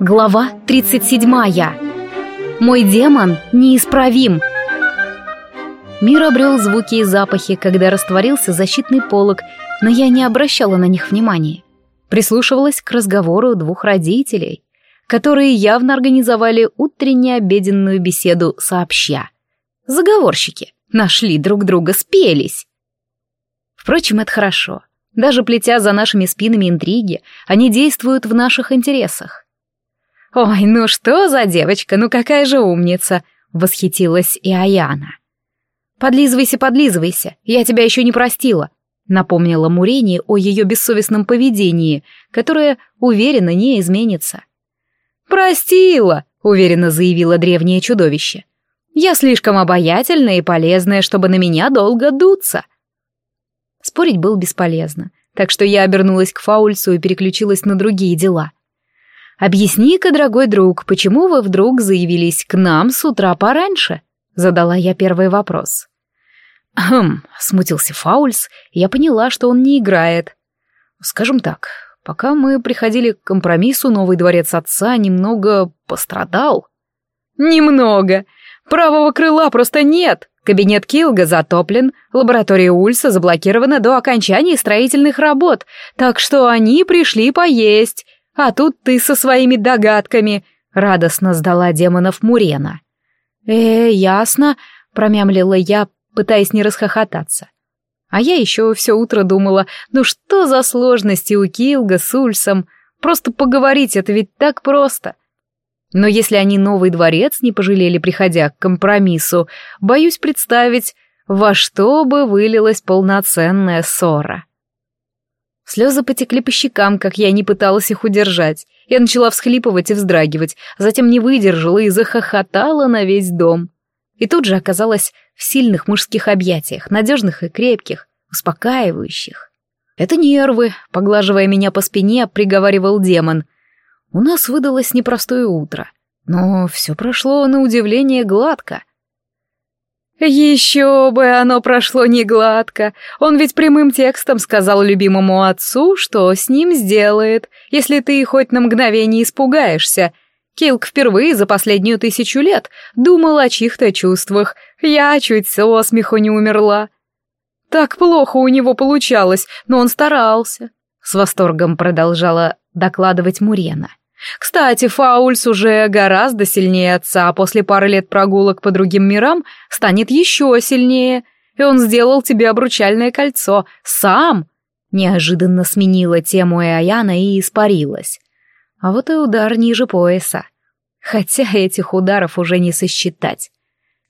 Глава 37. Мой демон неисправим. Мир обрел звуки и запахи, когда растворился защитный полог, но я не обращала на них внимания. Прислушивалась к разговору двух родителей, которые явно организовали утренне-обеденную беседу сообща. Заговорщики нашли друг друга, спелись. Впрочем, это хорошо. Даже плетя за нашими спинами интриги, они действуют в наших интересах. «Ой, ну что за девочка, ну какая же умница!» — восхитилась и Аяна. «Подлизывайся, подлизывайся, я тебя еще не простила», — напомнила Мурени о ее бессовестном поведении, которое, уверенно, не изменится. «Простила», — уверенно заявила древнее чудовище. «Я слишком обаятельная и полезная, чтобы на меня долго дуться». Спорить было бесполезно, так что я обернулась к Фаульсу и переключилась на другие дела — «Объясни-ка, дорогой друг, почему вы вдруг заявились к нам с утра пораньше?» — задала я первый вопрос. «Хм», — смутился Фаульс, я поняла, что он не играет. «Скажем так, пока мы приходили к компромиссу, новый дворец отца немного пострадал». «Немного. Правого крыла просто нет. Кабинет Килга затоплен, лаборатория Ульса заблокирована до окончания строительных работ, так что они пришли поесть, а тут ты со своими догадками!» — радостно сдала демонов Мурена. «Э, ясно», — промямлила я, пытаясь не расхохотаться. А я еще все утро думала, ну что за сложности у Килга с Ульсом? Просто поговорить это ведь так просто. Но если они новый дворец не пожалели, приходя к компромиссу, боюсь представить, во что бы вылилась полноценная ссора. Слезы потекли по щекам, как я не пыталась их удержать. Я начала всхлипывать и вздрагивать, затем не выдержала и захохотала на весь дом. И тут же оказалась в сильных мужских объятиях, надежных и крепких, успокаивающих. «Это нервы», — поглаживая меня по спине, приговаривал демон. «У нас выдалось непростое утро, но все прошло на удивление гладко». Еще бы оно прошло не гладко. Он ведь прямым текстом сказал любимому отцу, что с ним сделает, если ты хоть на мгновение испугаешься. Килк впервые за последнюю тысячу лет думал о чьих-то чувствах. Я чуть со смеху не умерла. Так плохо у него получалось, но он старался. С восторгом продолжала докладывать Мурена. Кстати, Фаульс уже гораздо сильнее отца, а после пары лет прогулок по другим мирам станет еще сильнее. И он сделал тебе обручальное кольцо. Сам!» Неожиданно сменила тему Эояна и испарилась. А вот и удар ниже пояса. Хотя этих ударов уже не сосчитать.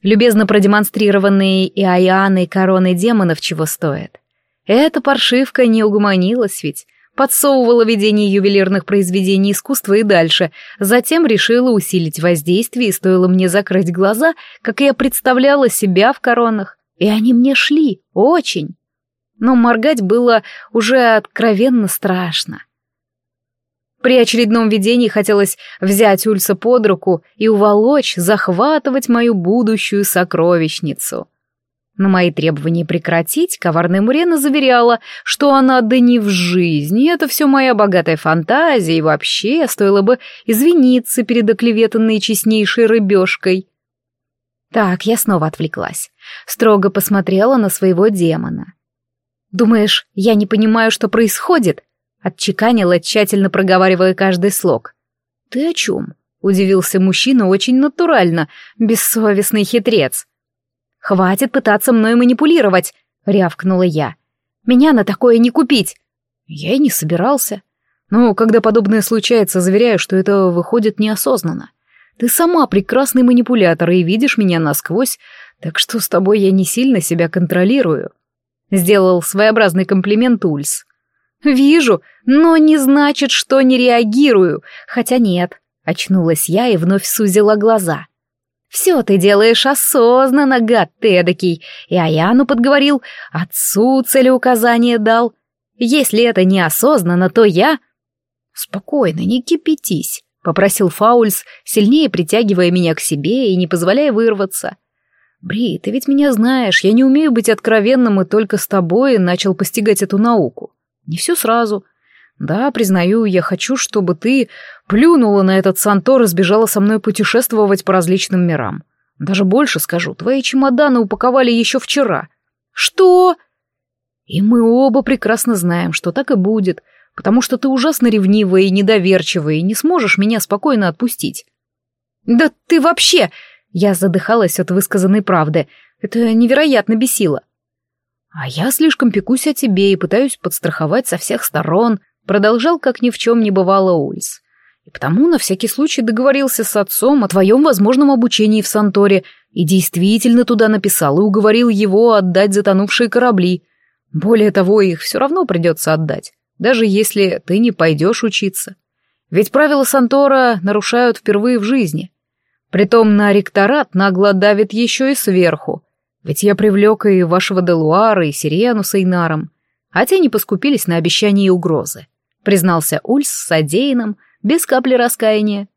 Любезно продемонстрированные Иоанной короны демонов чего стоят. Эта паршивка не угомонилась ведь, подсовывала ведение ювелирных произведений искусства и дальше, затем решила усилить воздействие, и стоило мне закрыть глаза, как я представляла себя в коронах. И они мне шли, очень. Но моргать было уже откровенно страшно. При очередном видении хотелось взять Ульса под руку и уволочь, захватывать мою будущую сокровищницу — на мои требования прекратить, коварная Мурена заверяла, что она да не в жизни, это все моя богатая фантазия, и вообще стоило бы извиниться перед оклеветанной честнейшей рыбешкой. Так, я снова отвлеклась. Строго посмотрела на своего демона. «Думаешь, я не понимаю, что происходит?» Отчеканила, тщательно проговаривая каждый слог. «Ты о чем?» — удивился мужчина очень натурально, бессовестный хитрец. «Хватит пытаться мной манипулировать!» — рявкнула я. «Меня на такое не купить!» Я и не собирался. Но когда подобное случается, заверяю, что это выходит неосознанно. Ты сама прекрасный манипулятор и видишь меня насквозь, так что с тобой я не сильно себя контролирую. Сделал своеобразный комплимент Ульс. Вижу, но не значит, что не реагирую. Хотя нет. Очнулась я и вновь сузила глаза. Все ты делаешь осознанно, гад ты эдакий. И Аяну подговорил, отцу целеуказание дал. Если это неосознанно, то я... Спокойно, не кипятись, попросил Фаульс, сильнее притягивая меня к себе и не позволяя вырваться. Бри, ты ведь меня знаешь, я не умею быть откровенным и только с тобой начал постигать эту науку. Не все сразу. Да, признаю, я хочу, чтобы ты Плюнула на этот Сантор и сбежала со мной путешествовать по различным мирам. Даже больше скажу, твои чемоданы упаковали еще вчера. Что? И мы оба прекрасно знаем, что так и будет, потому что ты ужасно ревнивая и недоверчивая, и не сможешь меня спокойно отпустить. Да ты вообще... Я задыхалась от высказанной правды. Это невероятно бесило. А я слишком пекусь о тебе и пытаюсь подстраховать со всех сторон, продолжал, как ни в чем не бывало Ульс. И потому на всякий случай договорился с отцом о твоем возможном обучении в Санторе и действительно туда написал и уговорил его отдать затонувшие корабли. Более того, их все равно придется отдать, даже если ты не пойдешь учиться. Ведь правила Сантора нарушают впервые в жизни. Притом на ректорат нагло давит еще и сверху. Ведь я привлек и вашего Делуара, и Сирену с Эйнаром, а те не поскупились на обещания и угрозы. Признался Ульс с содеянным, без капли раскаяния.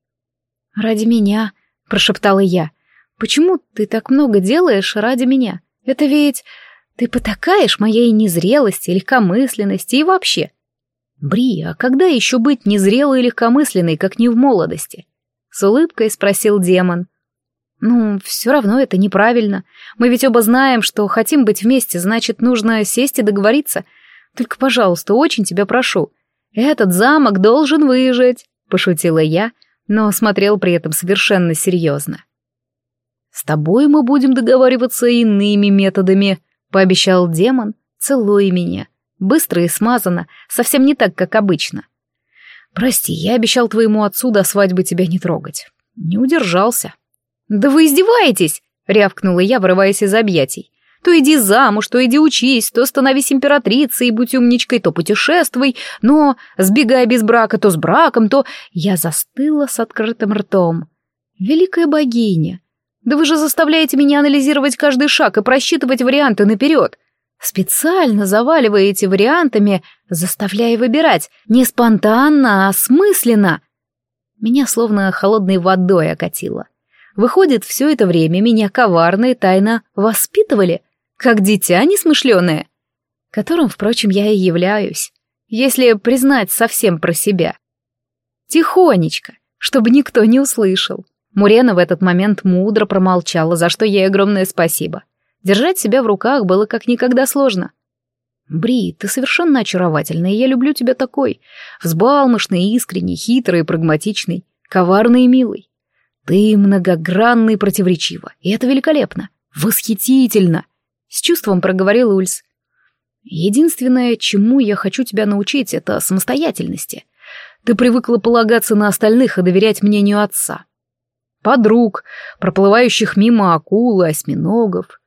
«Ради меня», — прошептала я. «Почему ты так много делаешь ради меня? Это ведь ты потакаешь моей незрелости, легкомысленности и вообще». «Бри, а когда еще быть незрелой и легкомысленной, как не в молодости?» С улыбкой спросил демон. «Ну, все равно это неправильно. Мы ведь оба знаем, что хотим быть вместе, значит, нужно сесть и договориться. Только, пожалуйста, очень тебя прошу. Этот замок должен выжить пошутила я, но смотрел при этом совершенно серьезно. «С тобой мы будем договариваться иными методами», — пообещал демон, целуя меня. Быстро и смазано, совсем не так, как обычно. «Прости, я обещал твоему отцу до свадьбы тебя не трогать. Не удержался». «Да вы издеваетесь!» — рявкнула я, вырываясь из объятий. То иди замуж, то иди учись, то становись императрицей будь умничкой, то путешествуй, но, сбегай без брака, то с браком, то... Я застыла с открытым ртом. Великая богиня, да вы же заставляете меня анализировать каждый шаг и просчитывать варианты наперед. Специально заваливаете вариантами, заставляя выбирать. Не спонтанно, а осмысленно. Меня словно холодной водой окатило. Выходит, все это время меня коварно и тайно воспитывали — как дитя несмышленое, которым, впрочем, я и являюсь, если признать совсем про себя. Тихонечко, чтобы никто не услышал. Мурена в этот момент мудро промолчала, за что ей огромное спасибо. Держать себя в руках было как никогда сложно. «Бри, ты совершенно очаровательная, я люблю тебя такой. Взбалмошный, искренний, хитрый прагматичный, коварный и милый. Ты многогранный и противоречиво, и это великолепно, восхитительно. С чувством проговорил Ульс. Единственное, чему я хочу тебя научить, это самостоятельности. Ты привыкла полагаться на остальных и доверять мнению отца. Подруг, проплывающих мимо акул и осьминогов.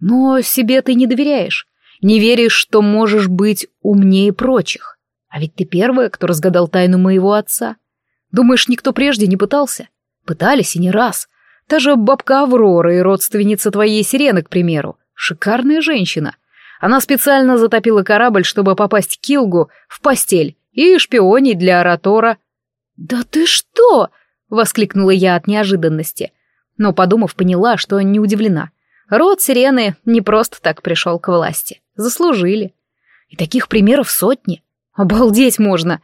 Но себе ты не доверяешь. Не веришь, что можешь быть умнее прочих. А ведь ты первая, кто разгадал тайну моего отца. Думаешь, никто прежде не пытался? Пытались и не раз. Та же бабка Аврора и родственница твоей Сирены, к примеру. Шикарная женщина. Она специально затопила корабль, чтобы попасть к Килгу в постель и шпионить для Аратора. «Да ты что?» — воскликнула я от неожиданности. Но, подумав, поняла, что не удивлена. Род Сирены не просто так пришел к власти. Заслужили. И таких примеров сотни. Обалдеть можно.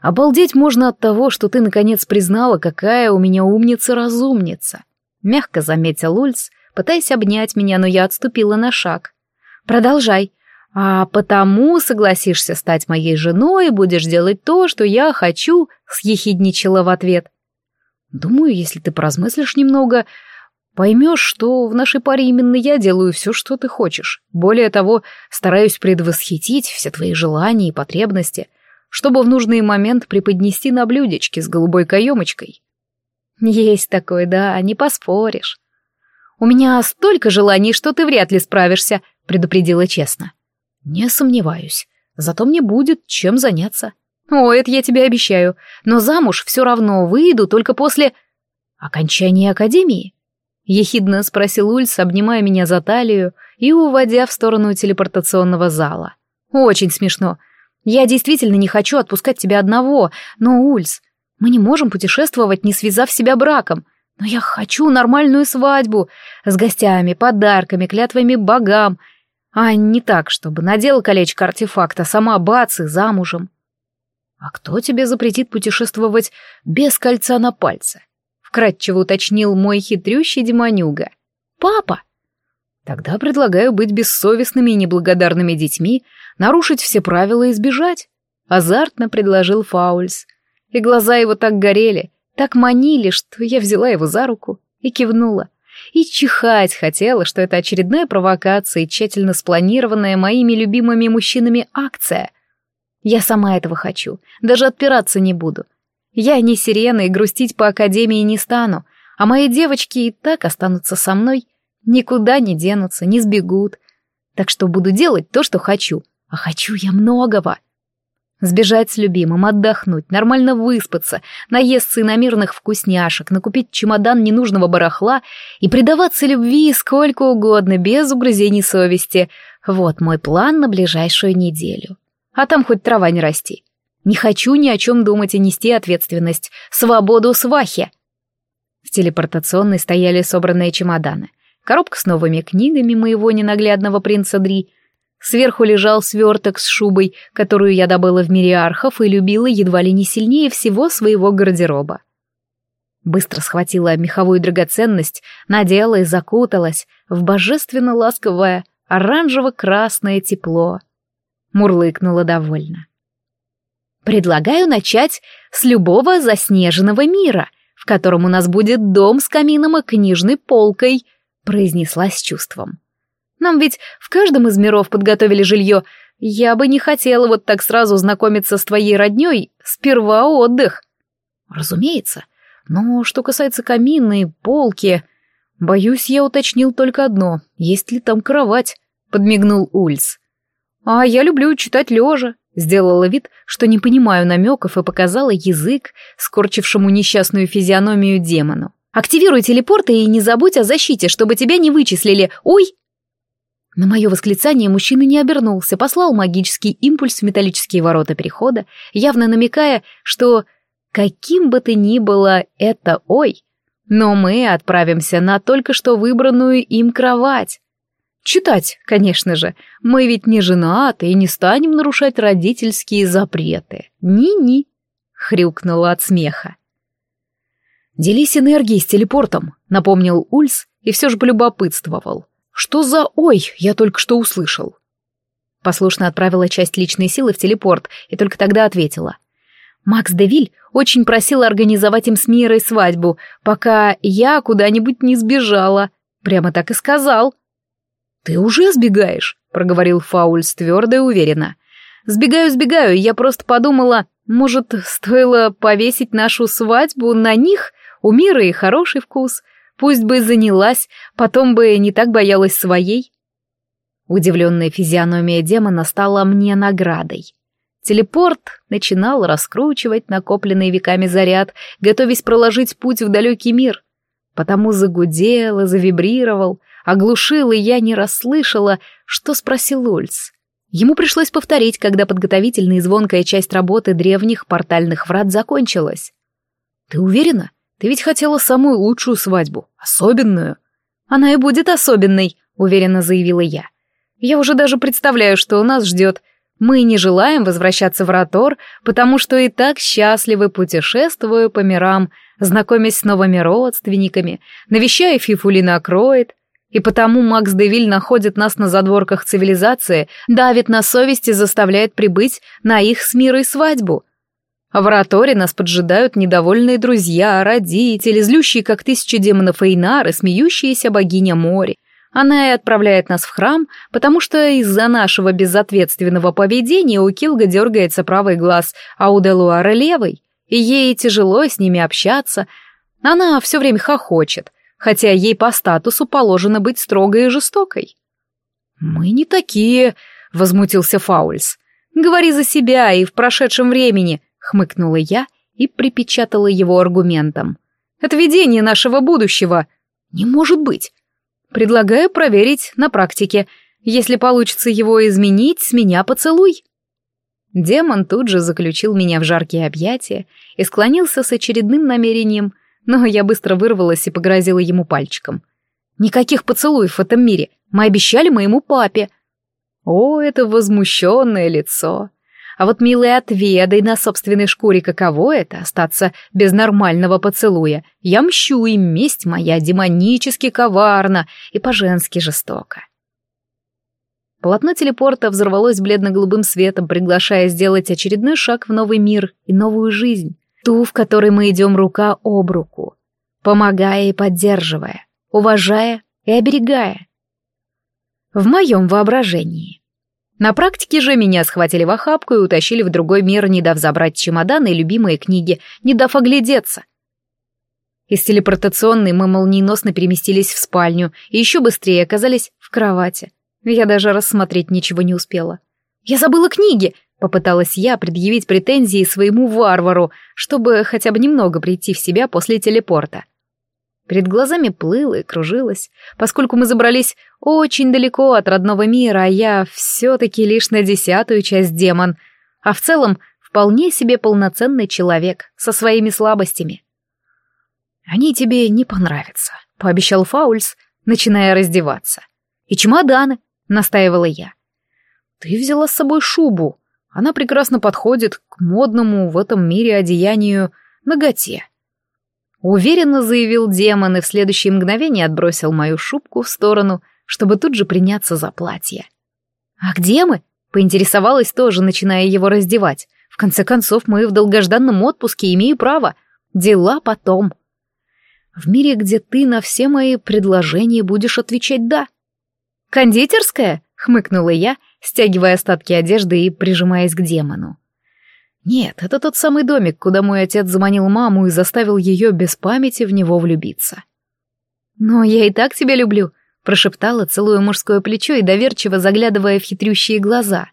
Обалдеть можно от того, что ты наконец признала, какая у меня умница-разумница. Мягко заметил Ульц, пытаясь обнять меня, но я отступила на шаг. «Продолжай. А потому согласишься стать моей женой и будешь делать то, что я хочу», — съехидничала в ответ. «Думаю, если ты поразмыслишь немного, поймешь, что в нашей паре именно я делаю все, что ты хочешь. Более того, стараюсь предвосхитить все твои желания и потребности, чтобы в нужный момент преподнести на блюдечке с голубой каемочкой». «Есть такое, да, не поспоришь». «У меня столько желаний, что ты вряд ли справишься», — предупредила честно. «Не сомневаюсь. Зато мне будет чем заняться». «О, это я тебе обещаю. Но замуж все равно выйду только после...» «Окончания академии?» — ехидно спросил Ульс, обнимая меня за талию и уводя в сторону телепортационного зала. «Очень смешно. Я действительно не хочу отпускать тебя одного, но, Ульс, мы не можем путешествовать, не связав себя браком. Но я хочу нормальную свадьбу с гостями, подарками, клятвами богам, а не так, чтобы надела колечко артефакта, сама бац и замужем. «А кто тебе запретит путешествовать без кольца на пальце?» — вкратчиво уточнил мой хитрющий демонюга. «Папа!» «Тогда предлагаю быть бессовестными и неблагодарными детьми, нарушить все правила и сбежать», — азартно предложил Фаульс. И глаза его так горели, так манили, что я взяла его за руку и кивнула. И чихать хотела, что это очередная провокация и тщательно спланированная моими любимыми мужчинами акция. Я сама этого хочу, даже отпираться не буду. Я не сирена и грустить по академии не стану, а мои девочки и так останутся со мной, никуда не денутся, не сбегут. Так что буду делать то, что хочу, а хочу я многого. Сбежать с любимым, отдохнуть, нормально выспаться, наесться иномерных вкусняшек, накупить чемодан ненужного барахла и предаваться любви сколько угодно, без угрызений совести. Вот мой план на ближайшую неделю. А там хоть трава не расти. Не хочу ни о чем думать и нести ответственность. Свободу свахе. В телепортационной стояли собранные чемоданы. Коробка с новыми книгами моего ненаглядного принца Дри — Сверху лежал сверток с шубой, которую я добыла в мире архов и любила едва ли не сильнее всего своего гардероба. Быстро схватила меховую драгоценность, надела и закуталась в божественно ласковое оранжево-красное тепло. Мурлыкнула довольно. «Предлагаю начать с любого заснеженного мира, в котором у нас будет дом с камином и книжной полкой», произнесла с чувством. Нам ведь в каждом из миров подготовили жилье. Я бы не хотела вот так сразу знакомиться с твоей родней. Сперва отдых. Разумеется. Но что касается камина и полки... Боюсь, я уточнил только одно. Есть ли там кровать? Подмигнул Ульс. А я люблю читать лежа. Сделала вид, что не понимаю намеков и показала язык, скорчившему несчастную физиономию демону. «Активируй телепорт и не забудь о защите, чтобы тебя не вычислили. Ой!» На мое восклицание мужчина не обернулся, послал магический импульс в металлические ворота перехода, явно намекая, что каким бы ты ни было это «ой», но мы отправимся на только что выбранную им кровать. Читать, конечно же, мы ведь не женаты и не станем нарушать родительские запреты. Ни-ни, хрюкнула от смеха. «Делись энергией с телепортом», — напомнил Ульс и все же полюбопытствовал. Что за «ой» я только что услышал? Послушно отправила часть личной силы в телепорт и только тогда ответила. Макс Девиль очень просил организовать им с Мирой свадьбу, пока я куда-нибудь не сбежала. Прямо так и сказал. «Ты уже сбегаешь», — проговорил Фаульс твердо и уверенно. «Сбегаю, сбегаю, я просто подумала, может, стоило повесить нашу свадьбу на них? У Миры хороший вкус. Пусть бы занялась, потом бы не так боялась своей. Удивленная физиономия демона стала мне наградой. Телепорт начинал раскручивать накопленный веками заряд, готовясь проложить путь в далекий мир. Потому загудел и завибрировал, оглушил, и я не расслышала, что спросил Ульц. Ему пришлось повторить, когда подготовительная и звонкая часть работы древних портальных врат закончилась. «Ты уверена? Ты ведь хотела самую лучшую свадьбу, особенную. Она и будет особенной, уверенно заявила я. Я уже даже представляю, что нас ждет. Мы не желаем возвращаться в Ротор, потому что и так счастливы путешествуя по мирам, знакомясь с новыми родственниками, навещая Фифулина Кроид, и потому Макс Девиль находит нас на задворках цивилизации, давит на совесть и заставляет прибыть на их с мирой свадьбу — в Раторе нас поджидают недовольные друзья, родители, злющие, как тысячи демонов Эйнары, смеющиеся богиня море. Она и отправляет нас в храм, потому что из-за нашего безответственного поведения у Килга дергается правый глаз, а у Делуара левый, и ей тяжело с ними общаться. Она все время хохочет, хотя ей по статусу положено быть строгой и жестокой. «Мы не такие», — возмутился Фаульс. «Говори за себя и в прошедшем времени хмыкнула я и припечатала его аргументом. Это видение нашего будущего. Не может быть. Предлагаю проверить на практике. Если получится его изменить, с меня поцелуй. Демон тут же заключил меня в жаркие объятия и склонился с очередным намерением, но я быстро вырвалась и погрозила ему пальчиком. «Никаких поцелуев в этом мире. Мы обещали моему папе». О, это возмущенное лицо. А вот, милый, отведай на собственной шкуре, каково это — остаться без нормального поцелуя. Я мщу, и месть моя демонически коварна и по-женски жестока. Полотно телепорта взорвалось бледно-голубым светом, приглашая сделать очередной шаг в новый мир и новую жизнь, ту, в которой мы идем рука об руку, помогая и поддерживая, уважая и оберегая. В моем воображении. На практике же меня схватили в охапку и утащили в другой мир, не дав забрать чемоданы и любимые книги, не дав оглядеться. Из телепортационной мы молниеносно переместились в спальню и еще быстрее оказались в кровати. Я даже рассмотреть ничего не успела. «Я забыла книги!» — попыталась я предъявить претензии своему варвару, чтобы хотя бы немного прийти в себя после телепорта. Перед глазами плыло и кружилось, поскольку мы забрались очень далеко от родного мира, а я все-таки лишь на десятую часть демон, а в целом вполне себе полноценный человек со своими слабостями. «Они тебе не понравятся», — пообещал Фаульс, начиная раздеваться. «И чемоданы», — настаивала я. «Ты взяла с собой шубу. Она прекрасно подходит к модному в этом мире одеянию ноготе». Уверенно заявил демон и в следующее мгновение отбросил мою шубку в сторону, чтобы тут же приняться за платье. «А где мы?» — поинтересовалась тоже, начиная его раздевать. «В конце концов, мы в долгожданном отпуске, имею право. Дела потом». «В мире, где ты на все мои предложения будешь отвечать «да». «Кондитерская?» — хмыкнула я, стягивая остатки одежды и прижимаясь к демону. Нет, это тот самый домик, куда мой отец заманил маму и заставил ее без памяти в него влюбиться. «Но я и так тебя люблю», — прошептала, целуя мужское плечо и доверчиво заглядывая в хитрющие глаза.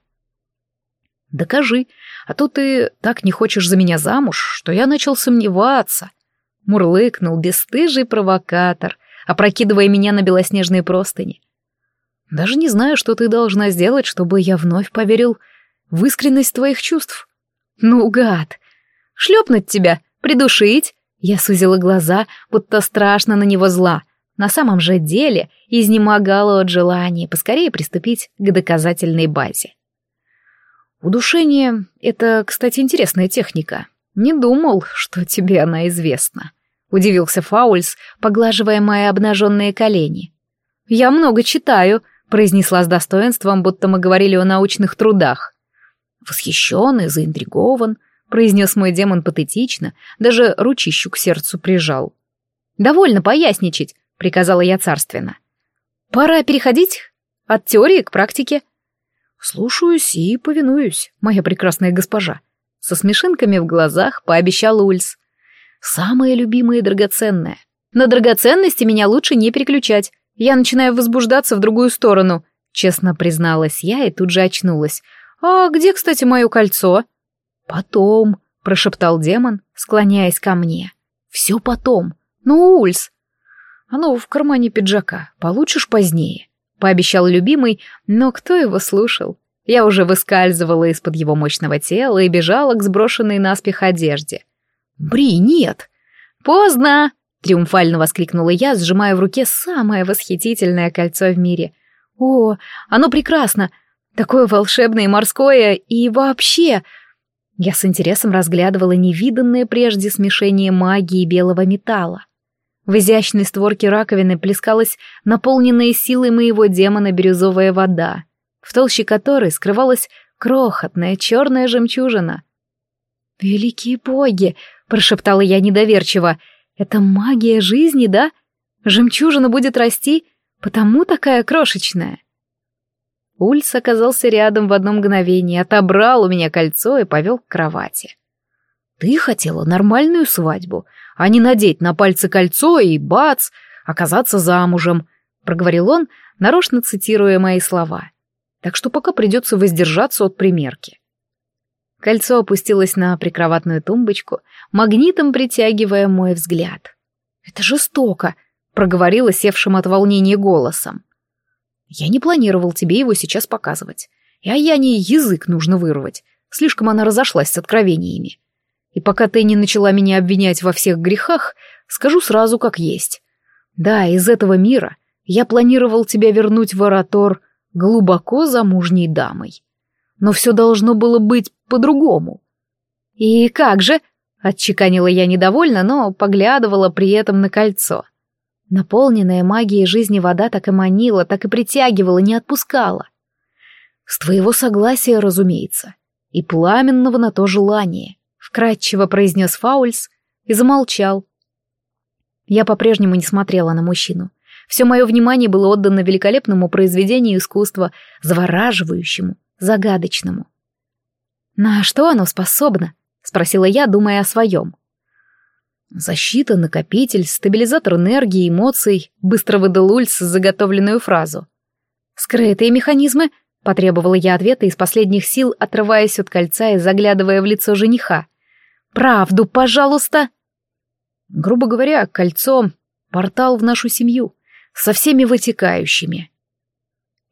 «Докажи, а то ты так не хочешь за меня замуж, что я начал сомневаться», — мурлыкнул бесстыжий провокатор, опрокидывая меня на белоснежные простыни. «Даже не знаю, что ты должна сделать, чтобы я вновь поверил в искренность твоих чувств». Ну, гад! Шлепнуть тебя, придушить? Я сузила глаза, будто страшно на него зла. На самом же деле изнемогала от желания поскорее приступить к доказательной базе. Удушение — это, кстати, интересная техника. Не думал, что тебе она известна. Удивился Фаульс, поглаживая мои обнаженные колени. «Я много читаю», — произнесла с достоинством, будто мы говорили о научных трудах. Восхищен и заинтригован, произнес мой демон патетично, даже ручищу к сердцу прижал. «Довольно поясничать», — приказала я царственно. «Пора переходить от теории к практике». «Слушаюсь и повинуюсь, моя прекрасная госпожа», — со смешинками в глазах пообещал Ульс. «Самое любимое и драгоценное. На драгоценности меня лучше не переключать. Я начинаю возбуждаться в другую сторону», — честно призналась я и тут же очнулась. «А где, кстати, мое кольцо?» «Потом», — прошептал демон, склоняясь ко мне. «Все потом. Ну, Ульс». «Оно в кармане пиджака. Получишь позднее», — пообещал любимый, но кто его слушал? Я уже выскальзывала из-под его мощного тела и бежала к сброшенной наспех одежде. «Бри, нет!» «Поздно!» — триумфально воскликнула я, сжимая в руке самое восхитительное кольцо в мире. «О, оно прекрасно! Такое волшебное и морское, и вообще... Я с интересом разглядывала невиданное прежде смешение магии и белого металла. В изящной створке раковины плескалась наполненная силой моего демона бирюзовая вода, в толще которой скрывалась крохотная черная жемчужина. «Великие боги!» — прошептала я недоверчиво. «Это магия жизни, да? Жемчужина будет расти, потому такая крошечная». Ульс оказался рядом в одно мгновение, отобрал у меня кольцо и повел к кровати. «Ты хотела нормальную свадьбу, а не надеть на пальцы кольцо и, бац, оказаться замужем», — проговорил он, нарочно цитируя мои слова. «Так что пока придется воздержаться от примерки». Кольцо опустилось на прикроватную тумбочку, магнитом притягивая мой взгляд. «Это жестоко», — проговорила севшим от волнения голосом. Я не планировал тебе его сейчас показывать. И а я не язык нужно вырвать. Слишком она разошлась с откровениями. И пока ты не начала меня обвинять во всех грехах, скажу сразу как есть. Да, из этого мира я планировал тебя вернуть в Аратор глубоко замужней дамой. Но все должно было быть по-другому. «И как же?» — отчеканила я недовольно, но поглядывала при этом на кольцо. Наполненная магией жизни вода так и манила, так и притягивала, не отпускала. «С твоего согласия, разумеется, и пламенного на то желание», — вкратчиво произнес Фаульс и замолчал. Я по-прежнему не смотрела на мужчину. Все мое внимание было отдано великолепному произведению искусства, завораживающему, загадочному. «На что оно способно?» — спросила я, думая о своем. «Защита, накопитель, стабилизатор энергии, эмоций», — быстро выдал Ульс заготовленную фразу. «Скрытые механизмы?» — потребовала я ответа из последних сил, отрываясь от кольца и заглядывая в лицо жениха. «Правду, пожалуйста!» Грубо говоря, кольцо — портал в нашу семью, со всеми вытекающими.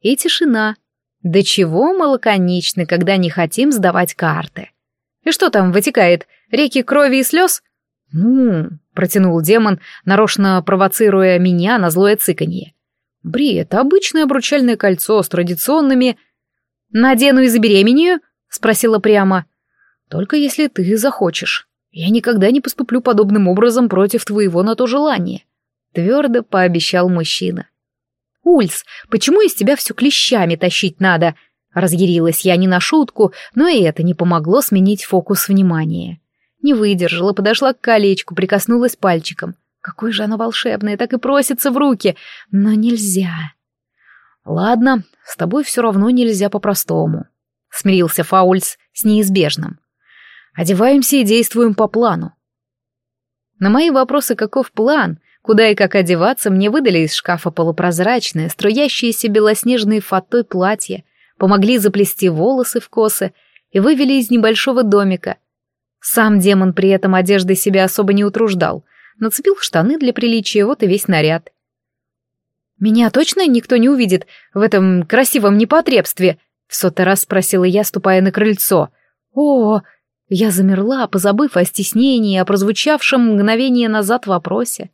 И тишина. До чего мы лаконичны, когда не хотим сдавать карты. И что там вытекает? Реки крови и слез? «Ну», — протянул демон, нарочно провоцируя меня на злое цыканье. «Бри, это обычное обручальное кольцо с традиционными...» «Надену и забеременею?» — спросила прямо. «Только если ты захочешь. Я никогда не поступлю подобным образом против твоего на то желания», — твердо пообещал мужчина. «Ульс, почему из тебя все клещами тащить надо?» Разъярилась я не на шутку, но и это не помогло сменить фокус внимания. Не выдержала, подошла к колечку, прикоснулась пальчиком. Какое же оно волшебное, так и просится в руки. Но нельзя. Ладно, с тобой все равно нельзя по-простому. Смирился Фаульс с неизбежным. Одеваемся и действуем по плану. На мои вопросы, каков план, куда и как одеваться, мне выдали из шкафа полупрозрачное, струящееся белоснежной фатой платье, помогли заплести волосы в косы и вывели из небольшого домика, сам демон при этом одеждой себя особо не утруждал. Нацепил штаны для приличия, вот и весь наряд. «Меня точно никто не увидит в этом красивом непотребстве?» — в сотый раз спросила я, ступая на крыльцо. «О!» Я замерла, позабыв о стеснении, о прозвучавшем мгновение назад вопросе.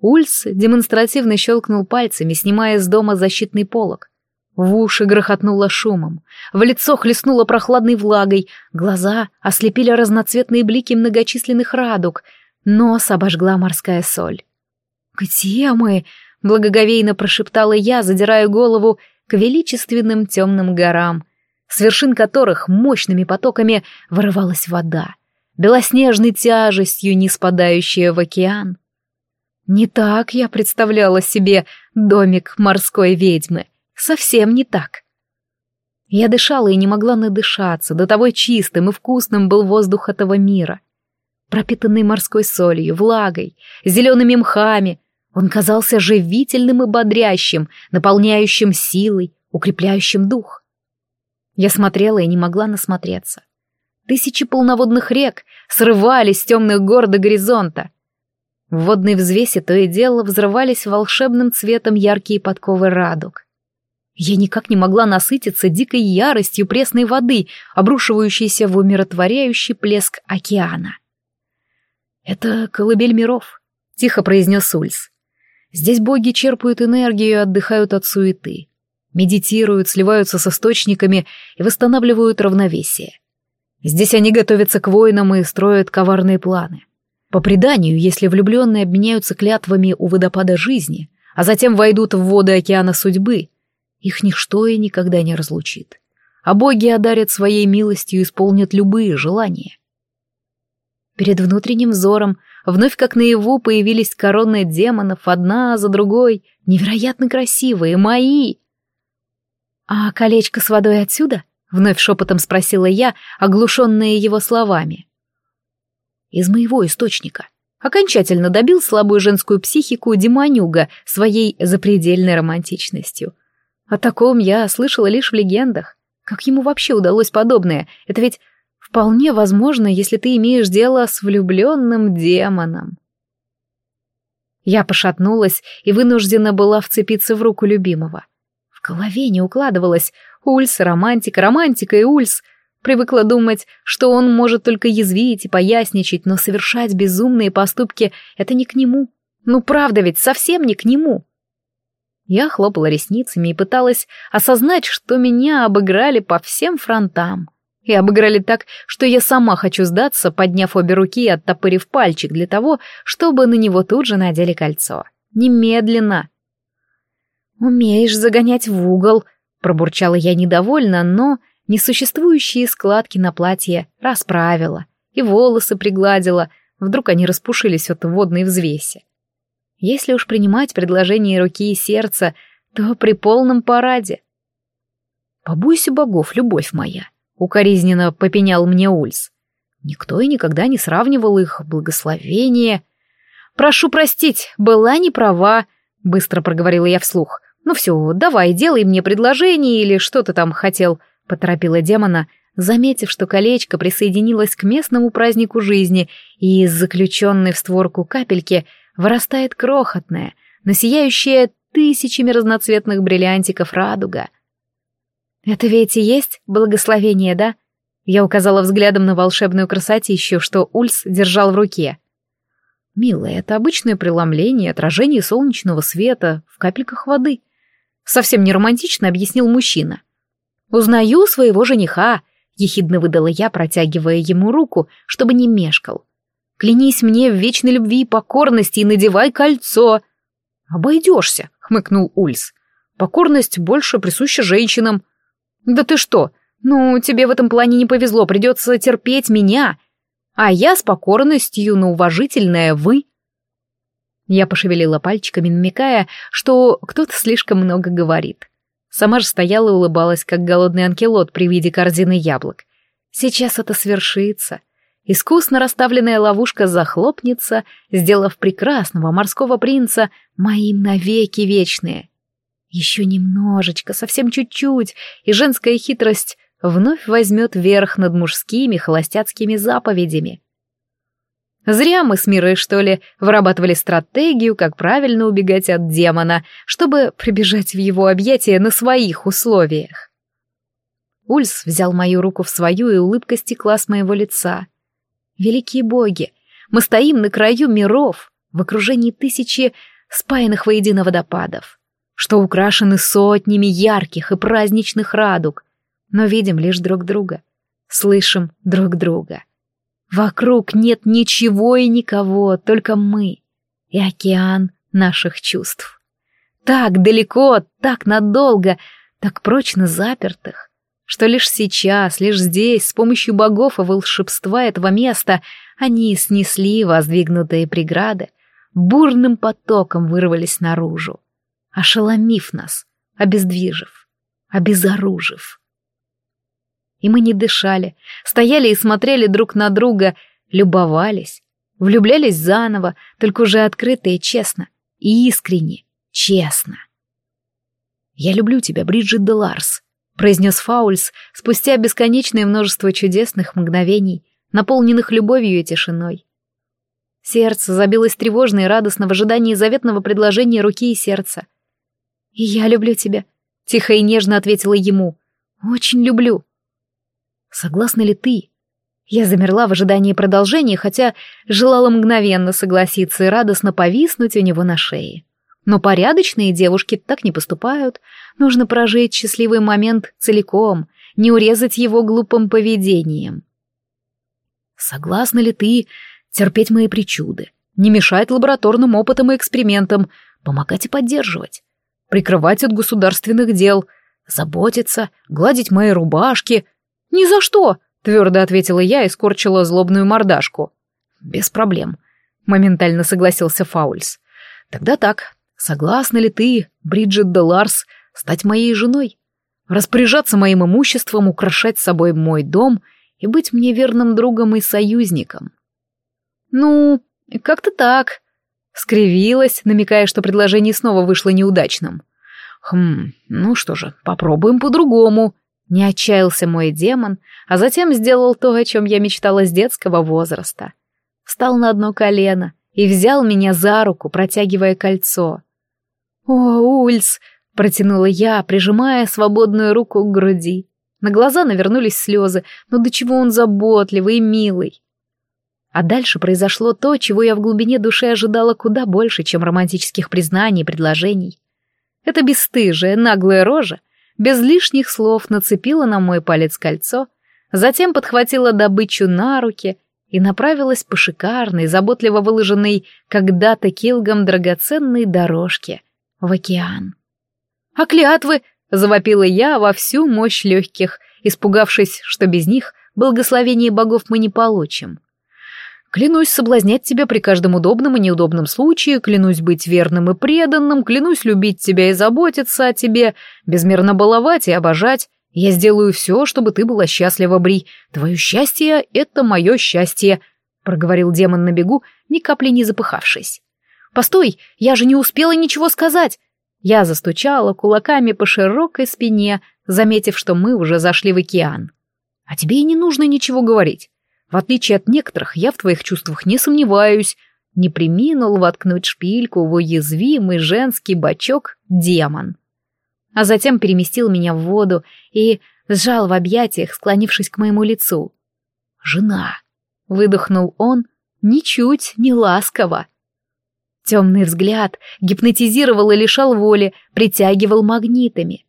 Ульс демонстративно щелкнул пальцами, снимая из дома защитный полог. В уши грохотнуло шумом, в лицо хлестнуло прохладной влагой, глаза ослепили разноцветные блики многочисленных радуг, нос обожгла морская соль. «Где мы?» — благоговейно прошептала я, задирая голову к величественным темным горам, с вершин которых мощными потоками вырывалась вода, белоснежной тяжестью не спадающая в океан. Не так я представляла себе домик морской ведьмы. Совсем не так. Я дышала и не могла надышаться, до того чистым и вкусным был воздух этого мира. Пропитанный морской солью, влагой, зелеными мхами, он казался живительным и бодрящим, наполняющим силой, укрепляющим дух. Я смотрела и не могла насмотреться. Тысячи полноводных рек срывались с темных гор до горизонта. В водной взвесе то и дело взрывались волшебным цветом яркие подковы радуг. Я никак не могла насытиться дикой яростью пресной воды, обрушивающейся в умиротворяющий плеск океана. «Это колыбель миров», — тихо произнес Ульс. «Здесь боги черпают энергию и отдыхают от суеты, медитируют, сливаются с источниками и восстанавливают равновесие. Здесь они готовятся к войнам и строят коварные планы. По преданию, если влюбленные обменяются клятвами у водопада жизни, а затем войдут в воды океана судьбы, их ничто и никогда не разлучит. А боги одарят своей милостью и исполнят любые желания. Перед внутренним взором вновь как наяву появились короны демонов, одна за другой, невероятно красивые, мои. «А колечко с водой отсюда?» — вновь шепотом спросила я, оглушенная его словами. «Из моего источника», окончательно добил слабую женскую психику Диманюга своей запредельной романтичностью. О таком я слышала лишь в легендах. Как ему вообще удалось подобное? Это ведь вполне возможно, если ты имеешь дело с влюбленным демоном. Я пошатнулась и вынуждена была вцепиться в руку любимого. В голове не укладывалось Ульс, романтика, романтика и Ульс. Привыкла думать, что он может только язвить и поясничать, но совершать безумные поступки — это не к нему. Ну правда ведь, совсем не к нему. Я хлопала ресницами и пыталась осознать, что меня обыграли по всем фронтам. И обыграли так, что я сама хочу сдаться, подняв обе руки и оттопырив пальчик для того, чтобы на него тут же надели кольцо. Немедленно. «Умеешь загонять в угол», — пробурчала я недовольно, но несуществующие складки на платье расправила и волосы пригладила, вдруг они распушились от водной взвеси. Если уж принимать предложение руки и сердца, то при полном параде. «Побойся богов, любовь моя», — укоризненно попенял мне Ульс. Никто и никогда не сравнивал их благословение. «Прошу простить, была не права», — быстро проговорила я вслух. «Ну все, давай, делай мне предложение или что ты там хотел», — поторопила демона, заметив, что колечко присоединилось к местному празднику жизни, и из заключенной в створку капельки вырастает крохотная, но сияющая тысячами разноцветных бриллиантиков радуга. «Это ведь и есть благословение, да?» Я указала взглядом на волшебную красотищу, что Ульс держал в руке. «Милая, это обычное преломление, отражение солнечного света в капельках воды», — совсем не романтично объяснил мужчина. «Узнаю своего жениха», — ехидно выдала я, протягивая ему руку, чтобы не мешкал. «Клянись мне в вечной любви и покорности и надевай кольцо». «Обойдешься», — хмыкнул Ульс. «Покорность больше присуща женщинам». «Да ты что? Ну, тебе в этом плане не повезло, придется терпеть меня. А я с покорностью на уважительное «вы». Я пошевелила пальчиками, намекая, что кто-то слишком много говорит. Сама же стояла и улыбалась, как голодный анкелот при виде корзины яблок. Сейчас это свершится. Искусно расставленная ловушка захлопнется, сделав прекрасного морского принца моим навеки вечные. Еще немножечко, совсем чуть-чуть, и женская хитрость вновь возьмет верх над мужскими холостяцкими заповедями. Зря мы с Мирой, что ли, вырабатывали стратегию, как правильно убегать от демона, чтобы прибежать в его объятия на своих условиях. Ульс взял мою руку в свою, и улыбка стекла с моего лица. Великие боги, мы стоим на краю миров, в окружении тысячи спаянных воедино водопадов, что украшены сотнями ярких и праздничных радуг, но видим лишь друг друга, слышим друг друга. Вокруг нет ничего и никого, только мы и океан наших чувств. Так далеко, так надолго, так прочно запертых, что лишь сейчас, лишь здесь, с помощью богов и волшебства этого места, они снесли воздвигнутые преграды, бурным потоком вырвались наружу, ошеломив нас, обездвижив, обезоружив и мы не дышали, стояли и смотрели друг на друга, любовались, влюблялись заново, только уже открыто и честно, и искренне, честно. «Я люблю тебя, Бриджит де Ларс», — произнес Фаульс спустя бесконечное множество чудесных мгновений, наполненных любовью и тишиной. Сердце забилось тревожно и радостно в ожидании заветного предложения руки и сердца. «И я люблю тебя», — тихо и нежно ответила ему. «Очень люблю». Согласна ли ты? Я замерла в ожидании продолжения, хотя желала мгновенно согласиться и радостно повиснуть у него на шее. Но порядочные девушки так не поступают. Нужно прожить счастливый момент целиком, не урезать его глупым поведением. Согласна ли ты терпеть мои причуды, не мешать лабораторным опытам и экспериментам, помогать и поддерживать, прикрывать от государственных дел, заботиться, гладить мои рубашки, «Ни за что!» — твердо ответила я и скорчила злобную мордашку. «Без проблем», — моментально согласился Фаульс. «Тогда так, согласна ли ты, Бриджит де Ларс, стать моей женой? Распоряжаться моим имуществом, украшать собой мой дом и быть мне верным другом и союзником?» «Ну, как-то так», — скривилась, намекая, что предложение снова вышло неудачным. «Хм, ну что же, попробуем по-другому», не отчаялся мой демон, а затем сделал то, о чем я мечтала с детского возраста. Встал на одно колено и взял меня за руку, протягивая кольцо. «О, Ульс!» — протянула я, прижимая свободную руку к груди. На глаза навернулись слезы, но до чего он заботливый и милый. А дальше произошло то, чего я в глубине души ожидала куда больше, чем романтических признаний и предложений. Это бесстыжая, наглая рожа — без лишних слов нацепила на мой палец кольцо, затем подхватила добычу на руки и направилась по шикарной, заботливо выложенной когда-то Килгом драгоценной дорожке в океан. «А клятвы?» — завопила я во всю мощь легких, испугавшись, что без них благословение богов мы не получим. Клянусь соблазнять тебя при каждом удобном и неудобном случае, клянусь быть верным и преданным, клянусь любить тебя и заботиться о тебе, безмерно баловать и обожать. Я сделаю все, чтобы ты была счастлива, Бри. Твое счастье — это мое счастье», — проговорил демон на бегу, ни капли не запыхавшись. «Постой, я же не успела ничего сказать!» Я застучала кулаками по широкой спине, заметив, что мы уже зашли в океан. «А тебе и не нужно ничего говорить. В отличие от некоторых, я в твоих чувствах не сомневаюсь. Не приминул воткнуть шпильку в уязвимый женский бочок демон. А затем переместил меня в воду и сжал в объятиях, склонившись к моему лицу. «Жена!» — выдохнул он, ничуть не ласково. Темный взгляд гипнотизировал и лишал воли, притягивал магнитами.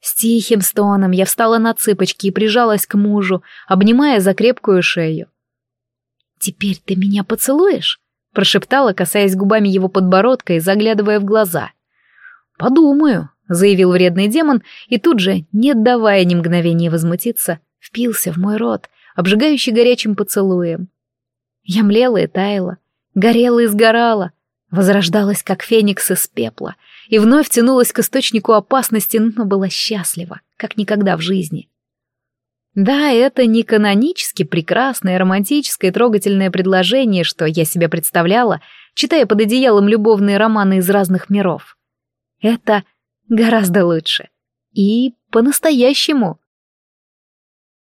С тихим стоном я встала на цыпочки и прижалась к мужу, обнимая за крепкую шею. «Теперь ты меня поцелуешь?» — прошептала, касаясь губами его подбородка и заглядывая в глаза. «Подумаю», — заявил вредный демон, и тут же, не давая ни мгновения возмутиться, впился в мой рот, обжигающий горячим поцелуем. Я млела и таяла, горела и сгорала, возрождалась, как феникс из пепла, и вновь тянулась к источнику опасности, но была счастлива, как никогда в жизни. Да, это не канонически прекрасное, романтическое трогательное предложение, что я себе представляла, читая под одеялом любовные романы из разных миров. Это гораздо лучше. И по-настоящему.